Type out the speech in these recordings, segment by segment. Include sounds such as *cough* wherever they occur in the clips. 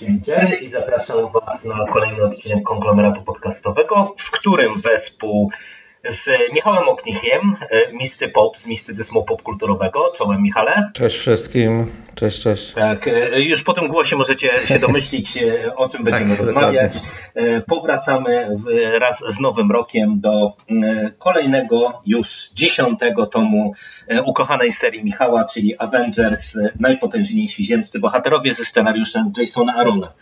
Jerry i zapraszam Was na kolejny odcinek konglomeratu podcastowego, w którym wespół z Michałem Oknichiem, e, Misty Pop z mistycyzmu popkulturowego. Czołem Michale. Cześć wszystkim. Cześć, cześć. Tak, e, już po tym głosie możecie się *laughs* domyślić, e, o czym będziemy tak, rozmawiać. Powracamy wraz z Nowym Rokiem do kolejnego, już dziesiątego tomu ukochanej serii Michała, czyli Avengers, najpotężniejsi ziemscy bohaterowie ze scenariuszem Jasona Arona.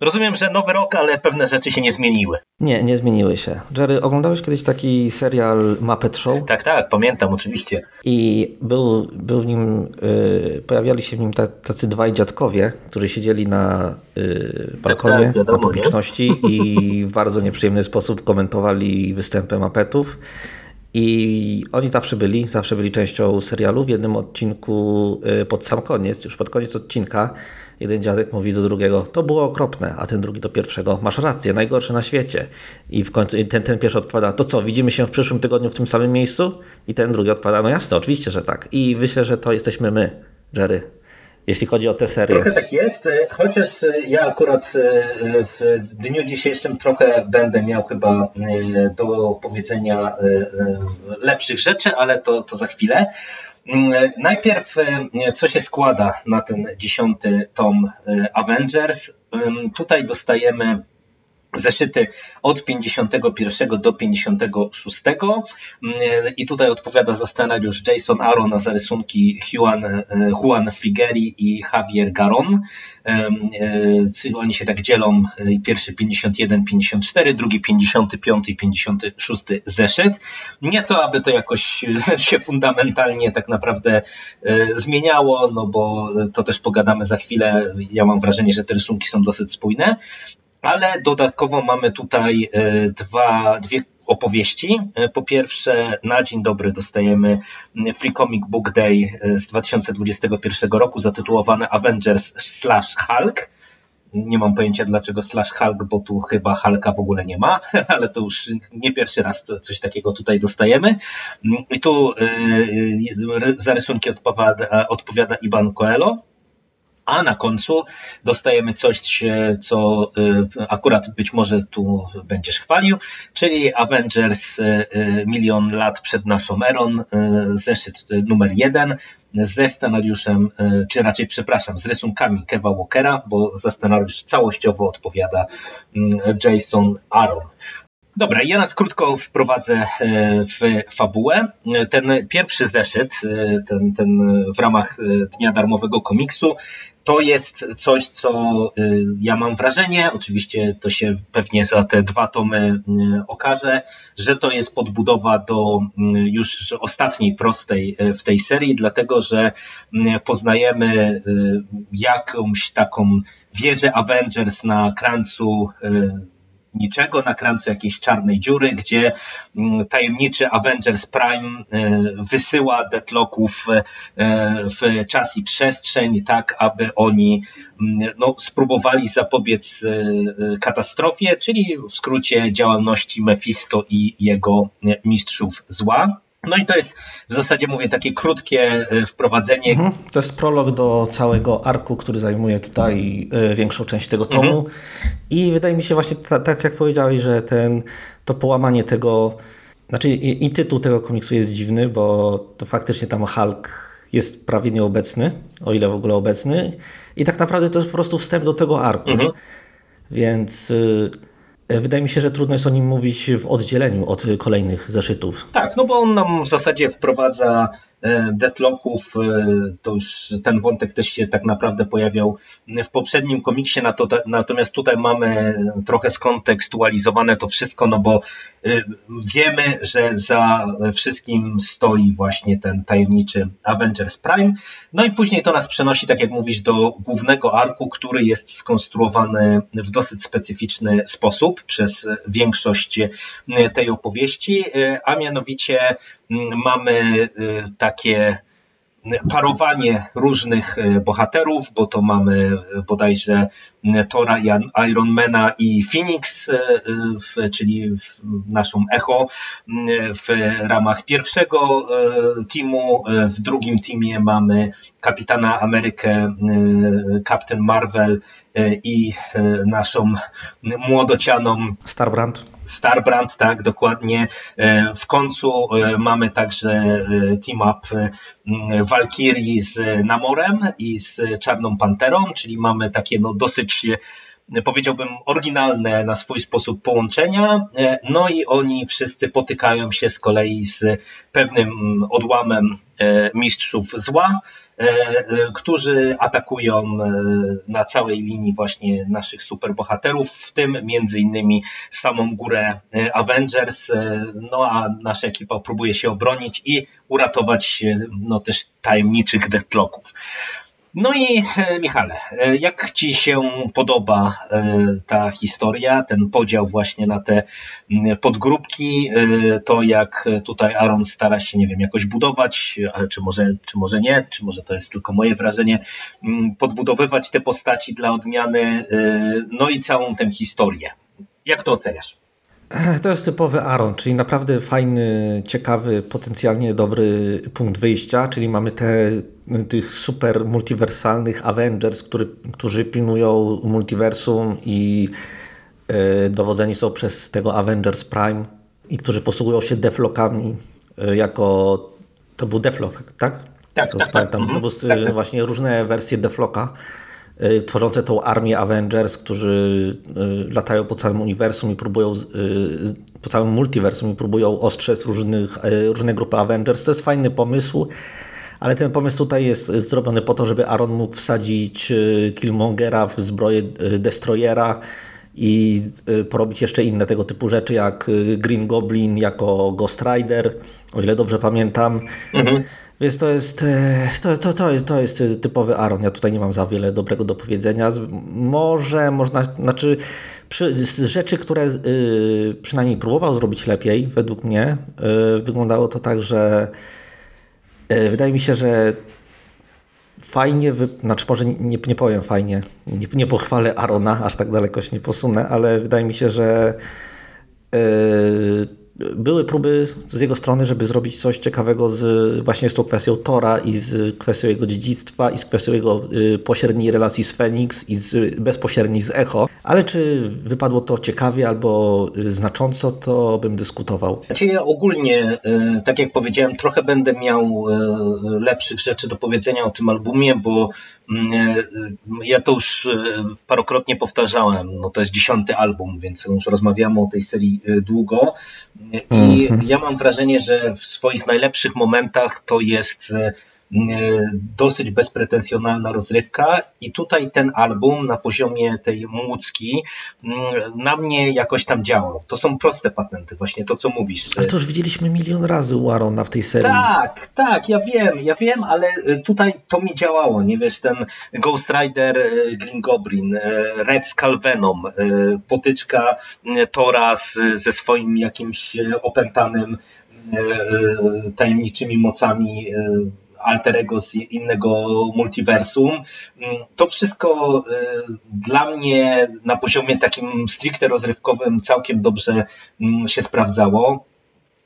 Rozumiem, że nowy rok, ale pewne rzeczy się nie zmieniły. Nie, nie zmieniły się. Jerry, oglądałeś kiedyś taki serial Muppet Show? Tak, tak, pamiętam oczywiście. I był, był w nim, yy, pojawiali się w nim tacy dwaj dziadkowie, którzy siedzieli na yy, balkonie, tak, tak, wiadomo, na publiczności nie? i w bardzo nieprzyjemny sposób komentowali występy Muppetów. I oni zawsze byli, zawsze byli częścią serialu. W jednym odcinku yy, pod sam koniec, już pod koniec odcinka, Jeden dziadek mówi do drugiego, to było okropne, a ten drugi do pierwszego, masz rację, najgorsze na świecie. I w końcu ten, ten pierwszy odpowiada, to co, widzimy się w przyszłym tygodniu w tym samym miejscu? I ten drugi odpowiada, no jasne, oczywiście, że tak. I myślę, że to jesteśmy my, Jerry jeśli chodzi o tę serię. Trochę tak jest, chociaż ja akurat e, w dniu dzisiejszym trochę będę miał chyba e, do powiedzenia e, lepszych rzeczy, ale to, to za chwilę. Mm, najpierw, e, co się składa na ten dziesiąty tom e, Avengers. Tutaj dostajemy zeszyty od 51 do 56 i tutaj odpowiada za scenariusz Jason Aaron, a za rysunki Juan, e, Juan Figueri i Javier Garon. E, oni się tak dzielą, e, pierwszy 51, 54, drugi 55 i 56 zeszyt. Nie to, aby to jakoś *laughs* się fundamentalnie tak naprawdę zmieniało, no bo to też pogadamy za chwilę. Ja mam wrażenie, że te rysunki są dosyć spójne ale dodatkowo mamy tutaj e, dwa, dwie opowieści. E, po pierwsze, na dzień dobry dostajemy Free Comic Book Day e, z 2021 roku zatytułowane Avengers slash Hulk. Nie mam pojęcia dlaczego slash Hulk, bo tu chyba Hulka w ogóle nie ma, *laughs* ale to już nie pierwszy raz coś takiego tutaj dostajemy. I tu za rysunki odpowiada, odpowiada Iban Coelho, a na końcu dostajemy coś, co y, akurat być może tu będziesz chwalił, czyli Avengers y, y, milion lat przed naszą erą, zeszyt numer jeden ze scenariuszem, czy raczej przepraszam, z rysunkami Keva Walkera, bo za scenariusz całościowo odpowiada Jason Aaron. Dobra, ja nas krótko wprowadzę e, w fabułę. Ten pierwszy zeszyt, e, ten, ten w ramach e, Dnia Darmowego Komiksu, to jest coś, co ja mam wrażenie, oczywiście to się pewnie za te dwa tomy okaże, że to jest podbudowa do już ostatniej prostej w tej serii, dlatego że poznajemy jakąś taką wieżę Avengers na krańcu niczego na krańcu jakiejś czarnej dziury, gdzie mm, tajemniczy Avengers Prime e, wysyła Deadlocków e, w czas i przestrzeń, tak aby oni mm, no, spróbowali zapobiec e, katastrofie, czyli w skrócie działalności Mephisto i jego mistrzów zła. No i to jest w zasadzie, mówię, takie krótkie e, wprowadzenie. Mhm. To jest prolog do całego arku, który zajmuje tutaj e, większą część tego tomu. Mhm. I wydaje mi się właśnie, tak jak powiedziałeś, że ten, to połamanie tego, znaczy i, i, tytuł tego komiksu jest dziwny, bo to faktycznie tam Hulk jest prawie nieobecny, o ile w ogóle obecny. I tak naprawdę to jest po prostu wstęp do tego arku. Mhm. Więc... Y wydaje mi się, że trudno jest o nim mówić w oddzieleniu od kolejnych zeszytów. Tak, no bo on nam w zasadzie wprowadza E, deadlocków, e, to już ten wątek też się tak naprawdę pojawiał w poprzednim komiksie, natomiast tutaj mamy trochę skontekstualizowane to wszystko, no bo e, wiemy, że za wszystkim stoi właśnie ten tajemniczy Avengers Prime, no i później to nas przenosi, tak jak mówisz, do głównego arku, który jest skonstruowany w dosyć specyficzny sposób przez większość tej opowieści, a mianowicie mamy takie parowanie różnych bohaterów, bo to mamy bodajże Tora i Ironmana i Phoenix, czyli naszą Echo w ramach pierwszego teamu. W drugim teamie mamy Kapitana Amerykę, Captain Marvel i naszą młodocianą Starbrand. Starbrand, tak, dokładnie. W końcu mamy także team up Valkyrie z Namorem i z Czarną Panterą, czyli mamy takie no dosyć powiedziałbym, oryginalne na swój sposób połączenia. No i oni wszyscy potykają się z kolei z pewnym odłamem mistrzów zła, którzy atakują na całej linii właśnie naszych superbohaterów, w tym między innymi samą górę Avengers. No a nasza ekipa próbuje się obronić i uratować no, też tajemniczych deadlocków. No i e, Michale, e, jak Ci się podoba e, ta historia, ten podział właśnie na te podgrupki, to jak tutaj Aaron stara się, nie wiem, jakoś budować, czy może, czy może nie, czy może to jest tylko moje wrażenie, podbudowywać te postaci dla odmiany, no i całą tę historię. Jak to oceniasz? *clears throat* To jest typowy Aaron, czyli naprawdę fajny, ciekawy, potencjalnie dobry punkt wyjścia, czyli mamy te, tych super multiwersalnych Avengers, który, którzy pilnują multiversum i y, dowodzeni są przez tego Avengers Prime i którzy posługują się deflokami y, jako... To był deflok, tak? Tak, tak, tak, pamiętam. Tak. To były tak, tak. właśnie różne wersje defloka. Y, tworzące tą armię Avengers, którzy y, latają po całym uniwersum i próbują, y, po całym multiversum i próbują ostrzec różnych, różne grupy Avengers. To jest fajny pomysł, ale ten pomysł tutaj jest zrobiony po to, żeby Aaron mógł wsadzić Killmongera w zbroję Destroyera i porobić jeszcze inne tego typu rzeczy, jak Green Goblin jako Ghost Rider, o ile dobrze pamiętam. Mhm. Więc to jest, e, to, to, to, jest, to jest typowy Aaron. Ja tutaj nie mam za wiele dobrego do powiedzenia. Może można, znaczy przy, rzeczy, które y, przynajmniej próbował zrobić lepiej, według mnie, y, wyglądało to tak, że y, wydaje mi się, że fajnie, wy... znaczy może nie, nie powiem fajnie, nie, nie pochwalę Arona, aż tak daleko się nie posunę, ale wydaje mi się, że były próby z jego strony, żeby zrobić coś ciekawego z właśnie z tą kwestią Tora i z kwestią jego dziedzictwa i z kwestią jego y, pośredniej relacji z Phoenix i z, bezpośredniej z Echo, ale czy wypadło to ciekawie albo y, znacząco, to bym dyskutował. Znaczy ja ogólnie, y, tak jak powiedziałem, trochę będę miał lepszych rzeczy do powiedzenia o tym albumie, bo ja to już parokrotnie powtarzałem, no to jest dziesiąty album, więc już rozmawiamy o tej serii długo. I mhm. ja mam wrażenie, że w swoich najlepszych momentach to jest e, dosyć bezpretensjonalna rozrywka i tutaj ten album na poziomie tej młódzki na mnie jakoś tam działał. To są proste patenty, właśnie to co mówisz. Ale to już widzieliśmy milion razy u Arona w tej serii. Tak, tak, ja wiem, ja wiem, ale e, tutaj to mi działało, nie wiesz, ten Ghost Rider Green Goblin, Red Skull Venom, potyczka Tora ze swoim jakimś opętanym tajemniczymi mocami alterego z innego multiversum. To wszystko y, dla mnie na poziomie takim stricte rozrywkowym całkiem dobrze mm, się sprawdzało.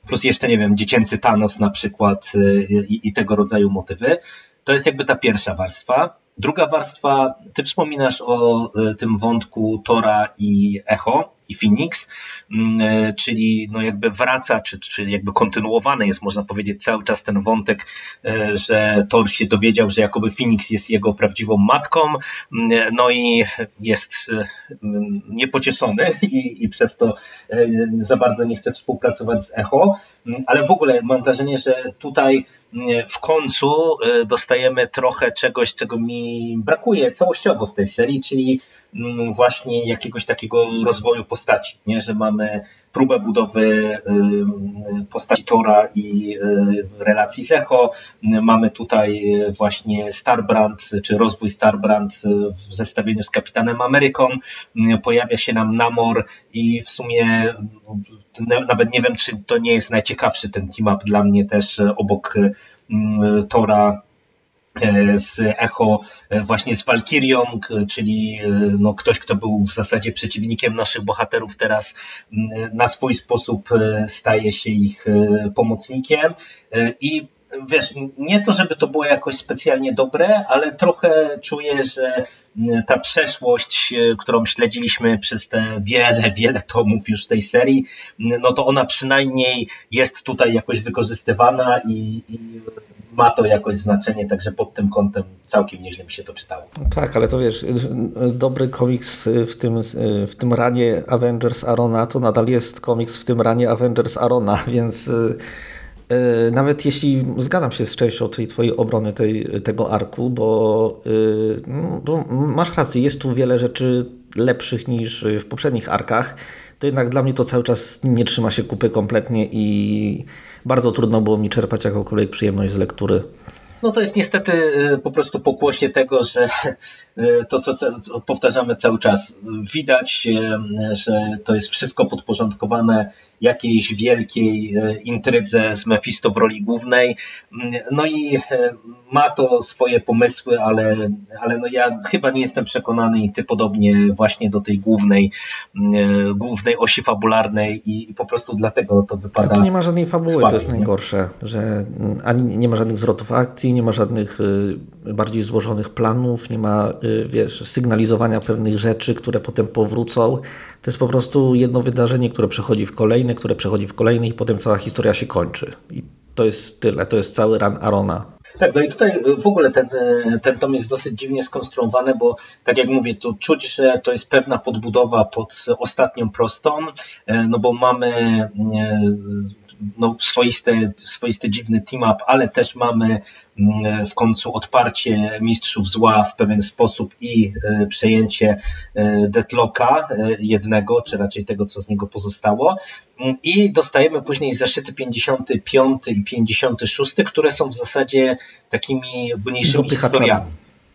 Plus jeszcze, nie wiem, dziecięcy Thanos na przykład y, i, i tego rodzaju motywy. To jest jakby ta pierwsza warstwa. Druga warstwa, ty wspominasz o y, tym wątku Tora i Echo i Phoenix, mm, e, czyli no jakby wraca, czy, czy jakby kontynuowany jest, można powiedzieć, cały czas ten wątek, e, że Thor się dowiedział, że jakoby Phoenix jest jego prawdziwą matką, mm, e, no i jest mm, niepocieszony i, i przez to za bardzo nie chce współpracować z Echo, ale w ogóle mam wrażenie, że tutaj w końcu dostajemy trochę czegoś, czego mi brakuje całościowo w tej serii, czyli właśnie jakiegoś takiego rozwoju postaci, nie? że mamy próbę budowy y, postaci Tora i y, relacji z Echo. Mamy tutaj właśnie Starbrand, czy rozwój Starbrand w zestawieniu z Kapitanem Ameryką. Pojawia się nam Namor i w sumie nawet nie wiem, czy to nie jest najciekawszy ten team-up dla mnie też obok Tora z Echo właśnie z Valkyrią, czyli no ktoś, kto był w zasadzie przeciwnikiem naszych bohaterów, teraz na swój sposób staje się ich pomocnikiem. I wiesz, nie to, żeby to było jakoś specjalnie dobre, ale trochę czuję, że ta przeszłość, e, którą śledziliśmy przez te wiele, wiele tomów już tej serii, no to ona przynajmniej jest tutaj jakoś wykorzystywana i, i ma to jakoś znaczenie, także pod tym kątem całkiem nieźle mi się to czytało. Tak, ale to wiesz, dobry komiks w tym, w tym ranie Avengers Arona to nadal jest komiks w tym ranie Avengers Arona, *laughs* więc E, nawet jeśli zgadzam się z częścią tej twojej obrony tej, tego arku, bo, e, no, bo masz rację, jest tu wiele rzeczy lepszych niż w poprzednich arkach, to jednak dla mnie to cały czas nie trzyma się kupy kompletnie i bardzo trudno było mi czerpać jakąkolwiek przyjemność z lektury. No to jest niestety e, po prostu pokłosie tego, że *laughs* to, co, co powtarzamy cały czas, widać, że to jest wszystko podporządkowane jakiejś wielkiej intrydze z Mephisto w roli głównej. Mm, no i ma to swoje pomysły, ale, ale no ja chyba nie jestem przekonany i ty podobnie właśnie do tej głównej, głównej osi fabularnej i, po prostu dlatego to wypada. Tu nie ma żadnej fabuły, słabiej, to jest najgorsze, że mm, ani nie ma żadnych zwrotów akcji, nie ma żadnych bardziej złożonych planów, nie ma wiesz, sygnalizowania pewnych rzeczy, które potem powrócą. To jest po prostu jedno wydarzenie, które przechodzi w kolejne, które przechodzi w kolejne i potem cała historia się kończy. I to jest tyle, to jest cały ran Arona. Tak, no i tutaj w ogóle ten, ten tom jest dosyć dziwnie skonstruowany, bo tak jak mówię, tu czuć, że to jest pewna podbudowa pod ostatnią prostą, no bo mamy no, swoiste, swoisty dziwny team-up, ale też mamy mm, w końcu odparcie mistrzów zła w pewien sposób i e, przejęcie e, Deadlocka e, jednego, czy raczej tego, co z niego pozostało. Mm, I dostajemy później zeszyty 55 i 56, które są w zasadzie takimi mniejszymi historiami.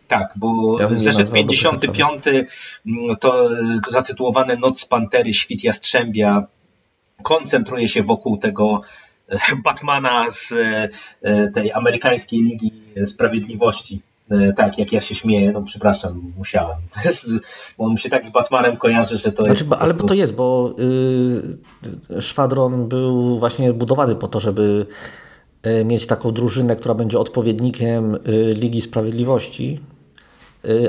Tak, bo ja zeszyt 55 mm, to zatytułowany Noc Pantery, Świt Jastrzębia koncentruje się wokół tego e, Batmana z e, tej amerykańskiej Ligi Sprawiedliwości. E, tak, jak ja się śmieję, no przepraszam, musiałem. *laughs* Jest, bo on mi się tak z Batmanem kojarzy, że to znaczy, jest. Ale prostu... to jest, bo y, Szwadron był właśnie budowany po to, żeby mieć taką drużynę, która będzie odpowiednikiem y, Ligi Sprawiedliwości,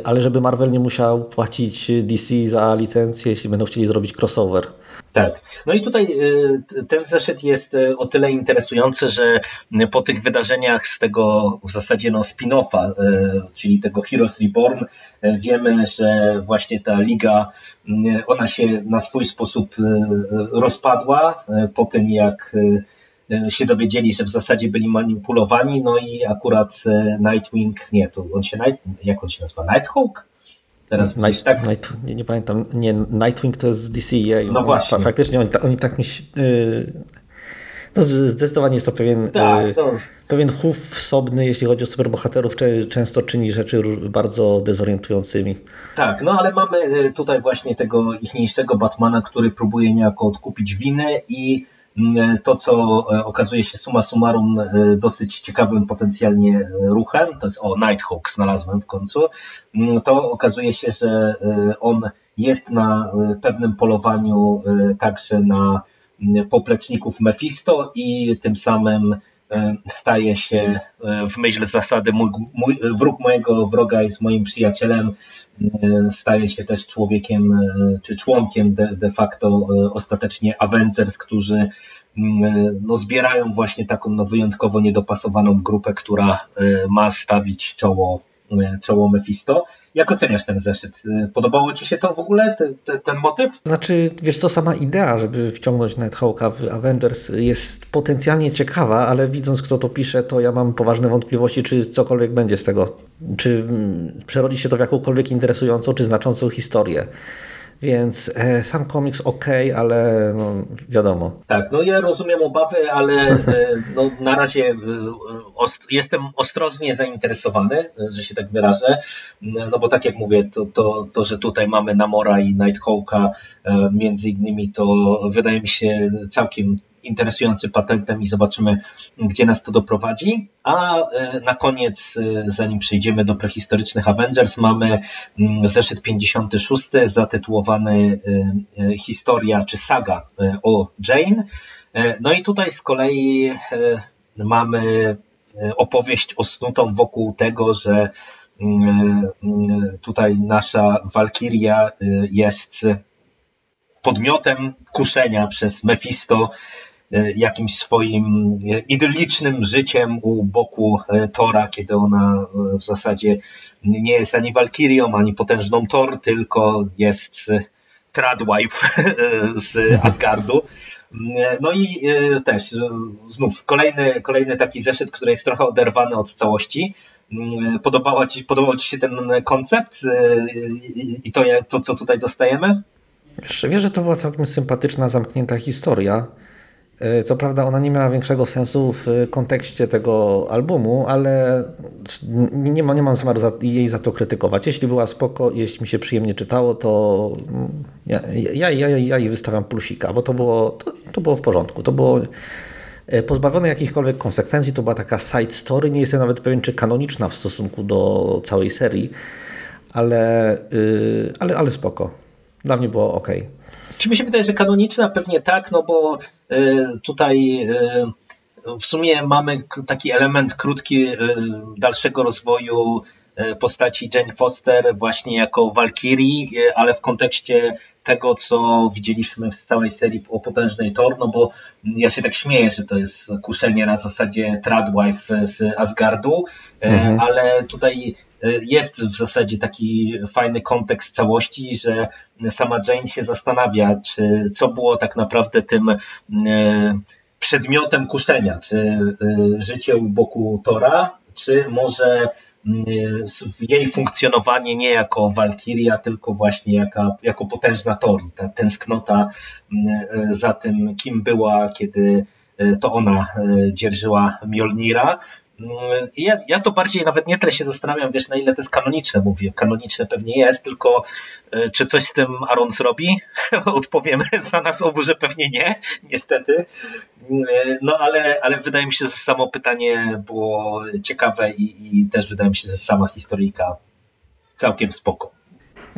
ale żeby Marvel nie musiał płacić DC za licencję, jeśli będą chcieli zrobić crossover. Tak. No i tutaj y, ten zeszyt jest y, o tyle interesujący, że po tych wydarzeniach z tego w zasadzie no spin-offa, y, czyli tego Heroes Reborn, wiemy, że właśnie ta liga, ona się na swój sposób rozpadła po tym, jak się dowiedzieli, że w zasadzie byli manipulowani, no i akurat Nightwing, nie, to on się, Night, jak on się nazywa, Nighthawk? Teraz Night, tak... Night, nie, nie, pamiętam, nie, Nightwing to jest z DCA. No właśnie. Faktycznie oni, oni tak mi yy, no zdecydowanie jest to pewien, tak, no. pewien chów wsobny, jeśli chodzi o superbohaterów, często czyni rzeczy bardzo dezorientującymi. Tak, no ale mamy tutaj właśnie tego ichniejszego Batmana, który próbuje niejako odkupić winę i to, co e, okazuje się suma summarum e, dosyć ciekawym potencjalnie e, ruchem, to jest o Nighthawk znalazłem w końcu, mm, to okazuje się, że on jest na pewnym polowaniu także na mm, popleczników Mephisto i tym samym staje się w myśl zasady mój, mój, wróg mojego wroga jest moim przyjacielem, staje się też człowiekiem czy członkiem de, de facto ostatecznie Avengers, którzy no, zbierają właśnie taką no, wyjątkowo niedopasowaną grupę, która ma stawić czoło, czoło Mephisto. Jak oceniasz ten zeszyt? Podobało Ci się to w ogóle, te, te, ten motyw? Znaczy, wiesz co, sama idea, żeby wciągnąć Nighthawka w Avengers jest potencjalnie ciekawa, ale widząc kto to pisze, to ja mam poważne wątpliwości, czy cokolwiek będzie z tego. Czy mm, przerodzi się to w jakąkolwiek interesującą, czy znaczącą historię. Więc e, sam komiks ok, ale no, wiadomo. Tak, no ja rozumiem obawy, ale e, no, na razie e, jestem ostrożnie zainteresowany, że się tak wyrażę. No bo tak jak mówię, to, to, to że tutaj mamy Namora i Nighthawka między innymi, to wydaje mi się całkiem interesujący patentem i zobaczymy, gdzie nas to doprowadzi. A na koniec, zanim przejdziemy do prehistorycznych Avengers, mamy mm, zeszyt 56 zatytułowany Historia czy saga o Jane. No i tutaj z kolei mamy opowieść osnutą wokół tego, że mm, tutaj nasza Walkiria jest podmiotem kuszenia przez Mephisto e, jakimś swoim e, idyllicznym życiem u boku e, Tora, kiedy ona w zasadzie nie jest ani Walkirią, ani potężną Thor, tylko jest Tradwife *laughs* z *laughs* Asgardu. No i też znów kolejny, kolejny taki zeszyt, który jest trochę oderwany od całości. Podobało ci, podobał ci się ten koncept i to, to co tutaj dostajemy? Jeszcze wiesz, że to była całkiem sympatyczna, zamknięta historia. E, co prawda ona nie miała większego sensu w kontekście tego albumu, ale nie, ma, nie mam zamiaru za, jej za to krytykować. Jeśli była spoko, jeśli mi się przyjemnie czytało, to ja, ja, ja, ja jej wystawiam plusika, bo to było, to, to było w porządku. To było e, pozbawione jakichkolwiek konsekwencji, to była taka side story, nie jestem nawet pewien, czy kanoniczna w stosunku do całej serii, ale, yy, ale, ale spoko. Dla mnie było ok. Czy mi się wydaje, że kanoniczna pewnie tak, no bo tutaj y, w sumie mamy taki element krótki y, dalszego rozwoju postaci Jane Foster właśnie jako Valkyrie, ale w kontekście tego, co widzieliśmy w całej serii o potężnej Thor, no bo ja się tak śmieję, że to jest kuszenie na zasadzie Tradwife z Asgardu, mhm. ale tutaj jest w zasadzie taki fajny kontekst całości, że sama Jane się zastanawia, czy co było tak naprawdę tym e, przedmiotem kuszenia, czy e, życie u boku Tora, czy może e, jej funkcjonowanie nie jako Walkiria, tylko właśnie jako, jako potężna Tori. Ta tęsknota za tym, kim była, kiedy to ona dzierżyła Mjolnira. Ja, ja to bardziej nawet nie tyle się zastanawiam, wiesz, na ile to jest kanoniczne, mówię. Kanoniczne pewnie jest, tylko e, czy coś z tym Aaron zrobi? *laughs* Odpowiemy za nas obu, że pewnie nie, niestety. E, no ale, ale wydaje mi się, że samo pytanie było ciekawe i, i też wydaje mi się, że sama historyjka całkiem spoko.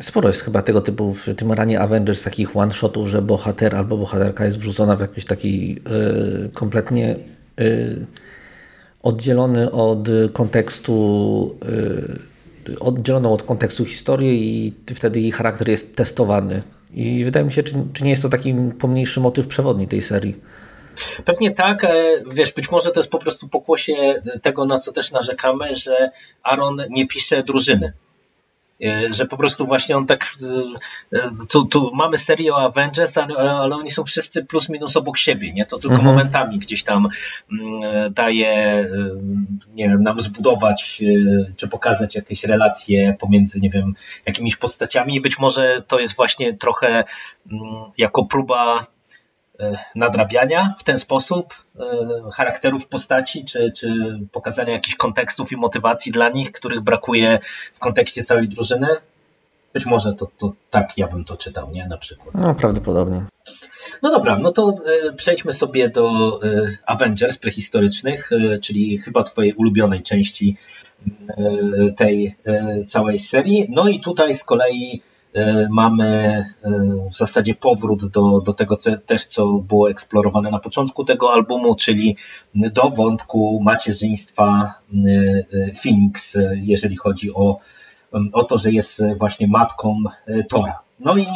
Sporo jest chyba tego typu w tym ranie Avengers takich one-shotów, że bohater albo bohaterka jest wrzucona w jakiś taki yy, kompletnie yy, oddzielony od kontekstu y, oddzieloną od kontekstu historii i wtedy jej charakter jest testowany. I wydaje mi się, czy, czy nie jest to taki pomniejszy motyw przewodni tej serii. Pewnie tak, e, wiesz, być może to jest po prostu pokłosie tego, na co też narzekamy, że Aaron nie pisze drużyny. E, że po prostu właśnie on tak, e, e, tu, tu mamy serię o Avengers, ale, ale, oni są wszyscy plus minus obok siebie, nie? To tylko mhm. momentami gdzieś tam mm, daje, nie wiem, nam zbudować czy pokazać jakieś relacje pomiędzy, nie wiem, jakimiś postaciami i być może to jest właśnie trochę mm, jako próba E, nadrabiania w ten sposób e, charakterów postaci, czy, czy pokazania jakichś kontekstów i motywacji dla nich, których brakuje w kontekście całej drużyny? Być może to, to tak ja bym to czytał, nie? Na przykład. No, prawdopodobnie. No dobra, no to e, przejdźmy sobie do Avengers prehistorycznych, czyli chyba twojej ulubionej części tej całej serii. No i tutaj z kolei E, mamy e, w zasadzie powrót do, do tego co, też, co było eksplorowane na początku tego albumu, czyli do wątku macierzyństwa e, Phoenix, jeżeli chodzi o, o to, że jest właśnie matką Tora. No i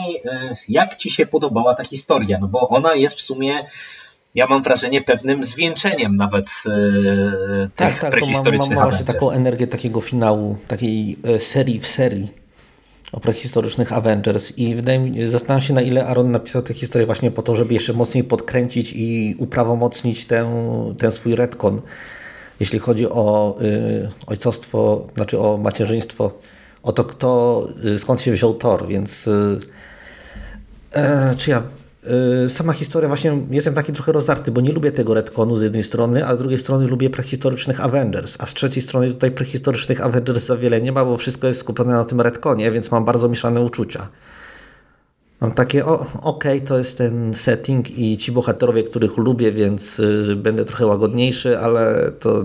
jak Ci się podobała ta historia? No bo ona jest w sumie ja mam wrażenie pewnym zwieńczeniem nawet e, tak, tych tak, prehistorycznych to ma, ma, ma właśnie taką energię takiego finału, takiej serii w serii o prehistorycznych Avengers. I wydaje mi, zastanawiam się na ile Aaron napisał tę historię właśnie po to, żeby jeszcze mocniej podkręcić i uprawomocnić ten, ten swój retcon, jeśli chodzi o y, ojcostwo, znaczy o macierzyństwo, o to kto, y, skąd się wziął Thor, więc y, y, czy ja sama historia właśnie, jestem taki trochę rozdarty, bo nie lubię tego retconu z jednej strony, a z drugiej strony lubię prehistorycznych Avengers, a z trzeciej strony tutaj prehistorycznych Avengers za wiele nie ma, bo wszystko jest skupione na tym retconie, więc mam bardzo mieszane uczucia. Mam takie, okej, okay, to jest ten setting i ci bohaterowie, których lubię, więc y, będę trochę łagodniejszy, ale to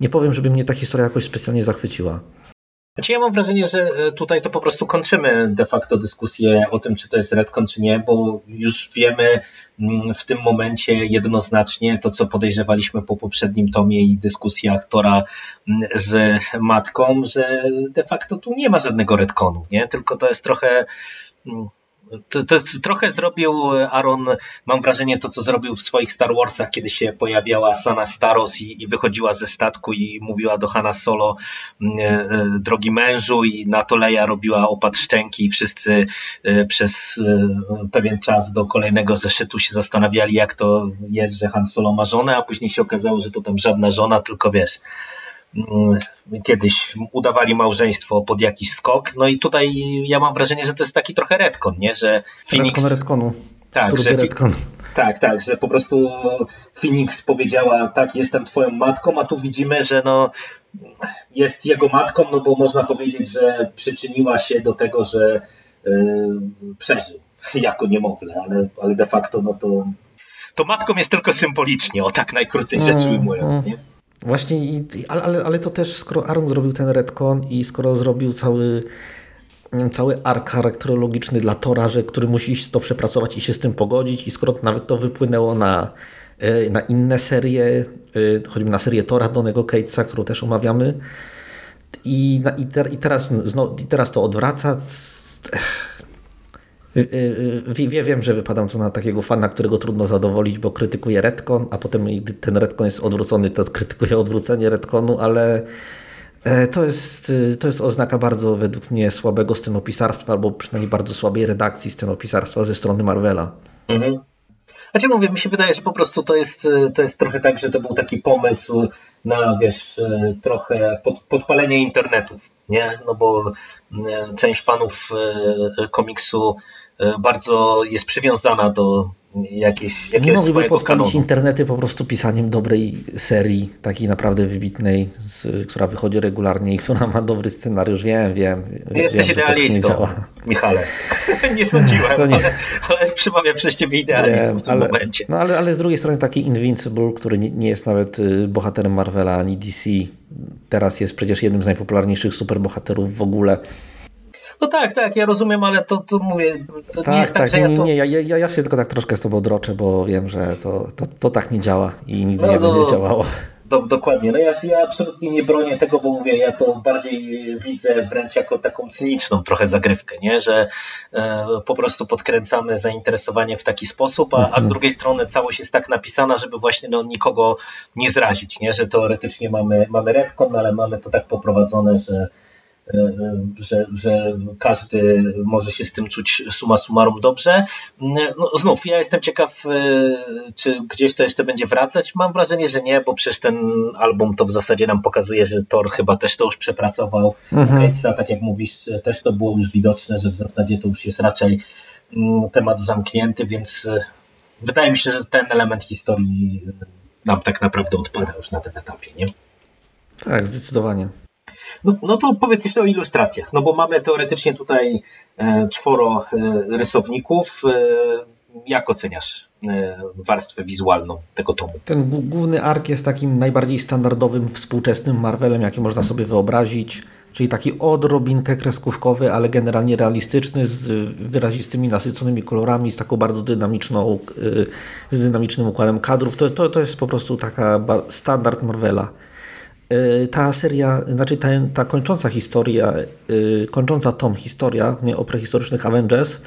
nie powiem, żeby mnie ta historia jakoś specjalnie zachwyciła. Znaczy ja mam wrażenie, że e, tutaj to po prostu kończymy de facto dyskusję o tym, czy to jest redcon, czy nie, bo już wiemy mm, w tym momencie jednoznacznie to, co podejrzewaliśmy po poprzednim tomie i dyskusjach Tora mm, z matką, że de facto tu nie ma żadnego redconu, nie? Tylko to jest trochę mm, to, to trochę zrobił Aaron, mam wrażenie, to co zrobił w swoich Star Warsach, kiedy się pojawiała Sana Staros i, i wychodziła ze statku i mówiła do Hanna Solo, mm, e, e, drogi mężu, i na to Leia robiła opad szczęki i wszyscy e, przez e, pewien czas do kolejnego zeszytu się zastanawiali, jak to jest, że Han Solo ma żonę, a później się okazało, że to tam żadna żona, tylko wiesz, kiedyś udawali małżeństwo pod jakiś skok. No i tutaj ja mam wrażenie, że to jest taki trochę retcon, nie? Że Phoenix... Retconu. Tak, że retcon. tak, tak, że po prostu Phoenix powiedziała, tak, jestem twoją matką, a tu widzimy, że no jest jego matką, no bo można powiedzieć, że przyczyniła się do tego, że yy, przeżył *laughs* jako niemowlę, ale, ale de facto no to to matką jest tylko symbolicznie, o tak najkrócej rzecz mm, ujmując, mm. nie? Właśnie, ale, ale, ale to też skoro Aaron zrobił ten retcon i skoro zrobił cały wiem, cały ark charakterologiczny dla Tora, że który musi to przepracować i się z tym pogodzić i skoro nawet to wypłynęło na, e, na inne serie, e, choćby na serię Tora Donego Catesa, którą też omawiamy i, i, ter, i, teraz, i teraz to odwraca wie, wiem, że wypadam tu na takiego fana, którego trudno zadowolić, bo krytykuje retcon, a potem ten retcon jest odwrócony, to krytykuje odwrócenie retconu, ale e, to jest, to jest oznaka bardzo według mnie słabego scenopisarstwa, albo przynajmniej bardzo słabej redakcji scenopisarstwa ze strony Marvela. Mhm. Znaczy mówię, mi się wydaje, że po prostu to jest, to jest trochę tak, że to był taki pomysł na, wiesz, e, trochę pod, podpalenie internetów, nie? No bo e, część fanów komiksu E, bardzo jest przywiązana do jakiegoś Nie mogliby podpalić internety po prostu pisaniem dobrej serii, takiej naprawdę wybitnej, z, która wychodzi regularnie i która ma dobry scenariusz. Wiem, wiem. Nie jesteś tak idealistą, tak Michale. *laughs* nie sądziłem, nie... Ale, ale przemawia przez ciebie idealizm wiem, w tym ale, momencie. No ale, ale z drugiej strony taki Invincible, który nie, nie jest nawet y, bohaterem Marvela ani DC, teraz jest przecież jednym z najpopularniejszych superbohaterów w ogóle no tak, tak, ja rozumiem, ale to, to mówię, to tak, nie jest tak, tak że nie, ja to... Nie, ja, ja, ja się tylko tak troszkę z tobą droczę, bo wiem, że to, to, to tak nie działa i nigdy no, nie będzie działało. Do, dokładnie. No ja, ja absolutnie nie bronię tego, bo mówię, ja to bardziej widzę wręcz jako taką cyniczną trochę zagrywkę, nie? że e, po prostu podkręcamy zainteresowanie w taki sposób, a, a z mhm. drugiej strony całość jest tak napisana, żeby właśnie no, nikogo nie zrazić, nie? że teoretycznie mamy, mamy retcon, ale mamy to tak poprowadzone, że że, że każdy może się z tym czuć suma summarum dobrze. No, znów, ja jestem ciekaw, e, czy gdzieś to jeszcze będzie wracać. Mam wrażenie, że nie, bo przecież ten album to w zasadzie nam pokazuje, że Thor chyba też to już przepracował. Mhm. tak jak mówisz, też to było już widoczne, że w zasadzie to już jest raczej mm, temat zamknięty, więc wydaje mi się, że ten element historii nam tak naprawdę odpada już na tym etapie, nie? Tak, zdecydowanie. No, no to powiedz jeszcze o ilustracjach, no bo mamy teoretycznie tutaj e, czworo e, rysowników. E, jak oceniasz warstwę wizualną tego tomu? Ten główny ark jest takim najbardziej standardowym, współczesnym Marvelem, jaki można sobie wyobrazić. Czyli taki odrobinkę kreskówkowy, ale generalnie realistyczny, z wyrazistymi, nasyconymi kolorami, z taką bardzo dynamiczną, z dynamicznym układem kadrów. To, to, to jest po prostu taka standard Marvela. Y, ta seria, znaczy ta, ta kończąca historia, y, kończąca tom historia nie, o prehistorycznych Avengers,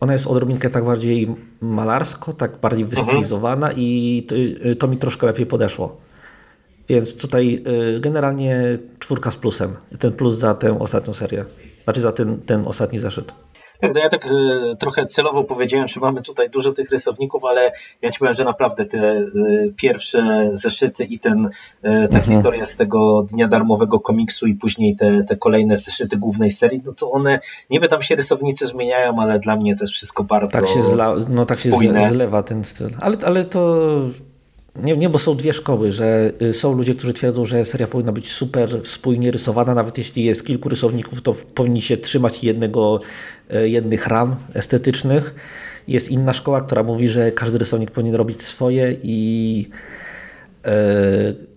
ona jest odrobinkę tak bardziej malarsko, tak bardziej mhm. wystylizowana i y, to mi troszkę lepiej podeszło. Więc tutaj generalnie czwórka z plusem. Ten plus za tę ostatnią serię. Znaczy za ten, ten ostatni zeszyt. Tak, no ja tak y, trochę celowo powiedziałem, że mamy tutaj dużo tych rysowników, ale ja ci powiem, że naprawdę te y, pierwsze zeszyty i ten, y, ta mhm. historia z tego dnia darmowego komiksu i później te, te kolejne zeszyty głównej serii, no to one, niby tam się rysownicy zmieniają, ale dla mnie też wszystko bardzo Tak się, zla, no, tak się zlewa ten styl. Ale, ale to nie, nie, bo są dwie szkoły, że y, są ludzie, którzy twierdzą, że seria powinna być super spójnie rysowana, nawet jeśli jest kilku rysowników, to powinni się trzymać jednego, y, jednych ram estetycznych. Jest inna szkoła, która mówi, że każdy rysownik powinien robić swoje i E,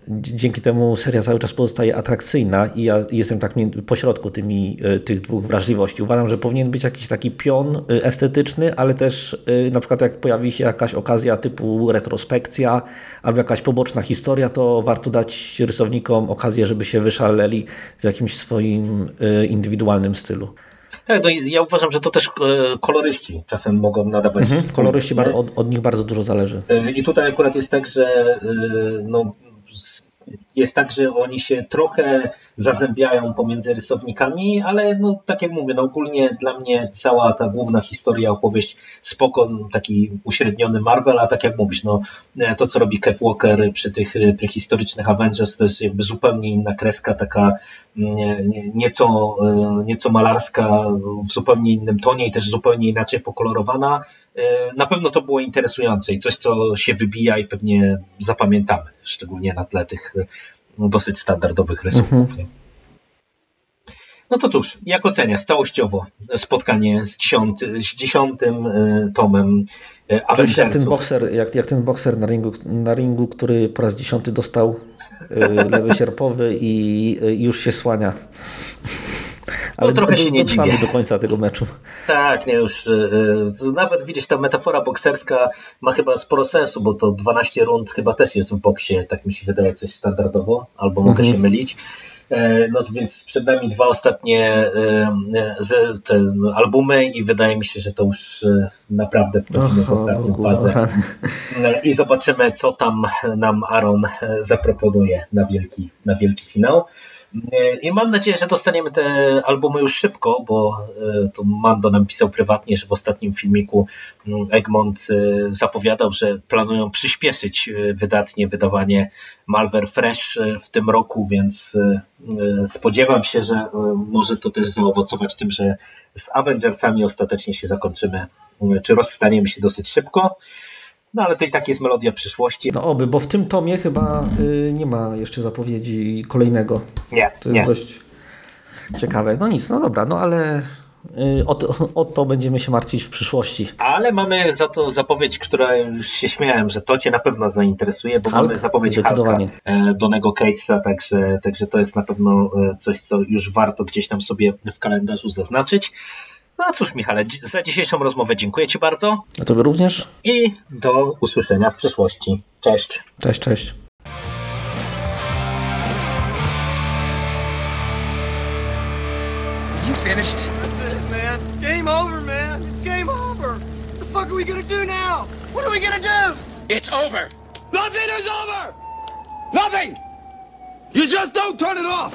dzięki temu seria cały czas pozostaje atrakcyjna i ja jestem tak pośrodku tymi, e, tych dwóch wrażliwości. Uważam, że powinien być jakiś taki pion e, estetyczny, ale też na przykład jak pojawi się jakaś okazja typu retrospekcja albo jakaś poboczna historia, to warto dać rysownikom okazję, żeby się wyszaleli w jakimś swoim indywidualnym stylu. Tak, no ja uważam, że to też koloryści czasem mogą nadawać. Mhm, koloryści od, od, nich bardzo dużo zależy. I tutaj akurat jest tak, że no, jest tak, że oni się trochę zazębiają pomiędzy rysownikami, ale no, tak jak mówię, no, ogólnie dla mnie cała ta główna historia, opowieść spoko, taki uśredniony Marvel, a tak jak mówisz, no, to co robi Kev Walker przy tych prehistorycznych Avengers to jest jakby zupełnie inna kreska, taka nieco, nieco malarska, w zupełnie innym tonie i też zupełnie inaczej pokolorowana. Na pewno to było interesujące i coś, co się wybija i pewnie zapamiętamy, szczególnie na tle tych no, dosyć standardowych rysunków. Mhm. No to cóż, jak oceniasz całościowo spotkanie z, dziesiąty, z dziesiątym y, tomem Avengersów? Jak ten bokser, jak, jak ten bokser na ringu, na ringu, który po raz dziesiąty dostał lewy sierpowy i już się słania. Ale no, trochę się nie dziwię. do końca tego meczu. *laughs* Tak, nie już. Yy, nawet widzieć, ta metafora bokserska ma chyba sporo sensu, bo to 12 rund chyba też jest w boksie, tak mi się wydaje, coś standardowo, albo mogę mhm. się mylić. E, no więc przed nami dwa ostatnie te albumy i wydaje mi się, że to już naprawdę wchodzimy w ostatnią fazę. I zobaczymy, co tam nam Aaron zaproponuje na wielki, na wielki finał. I mam nadzieję, że dostaniemy te albumy już szybko, bo e, to Mando nam pisał prywatnie, że w ostatnim filmiku mm, Egmont e, zapowiadał, że planują przyspieszyć e, wydatnie wydawanie Malware Fresh w tym roku, więc spodziewam się, że może to też zaowocować tym, że z Avengersami ostatecznie się zakończymy, czy rozstaniemy się dosyć szybko. No ale to i tak jest melodia przyszłości. No oby, bo w tym tomie chyba y, nie ma jeszcze zapowiedzi kolejnego. Nie, To jest nie. dość ciekawe. No nic, no dobra, no ale y, o, to, *laughs* o to będziemy się martwić w przyszłości. Ale mamy za to zapowiedź, która już się śmiałem, że to Cię na pewno zainteresuje, bo Hulk? mamy zapowiedź Zdecydowanie. Hulka, e, Donego Catesa, także, także to jest na pewno e, coś, co już warto gdzieś tam sobie w kalendarzu zaznaczyć. No cóż, Michale, za dzisiejszą rozmowę dziękuję Ci bardzo. A Tobie również. I do usłyszenia w przyszłości. Cześć. Cześć, cześć. You finished? That's it, man. Game over, man. It's game over. What the fuck are we gonna do now? What are we gonna do? It's over. Nothing is over. Nothing. You just don't turn it off.